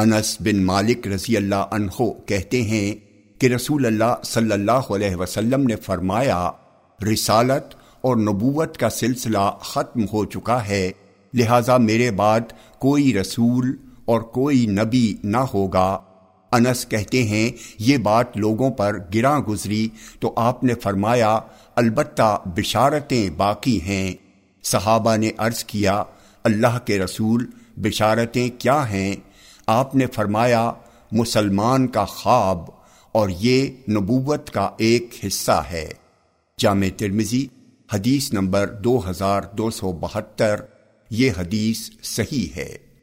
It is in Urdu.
انس بن مالک رضی اللہ عنہ کہتے ہیں کہ رسول اللہ صلی اللہ علیہ وسلم نے فرمایا، رسالت اور نبوت کا سلسلہ ختم ہو چکا ہے، لہذا میرے بعد کوئی رسول اور کوئی نبی نہ ہوگا۔ انس کہتے ہیں، یہ بات لوگوں پر گراں گزری تو آپ نے فرمایا، البتہ بشارتیں باقی ہیں۔ صحابہ نے عرض کیا، اللہ کے رسول، بشارتیں کیا ہیں؟ آپ نے فرمایا، مسلمان کا خواب اور یہ نبوت کا ایک حصہ ہے۔ جامع ترمزی حدیث نمبر دو ہزار دو سو بہتر، یہ حدیث صحیح ہے۔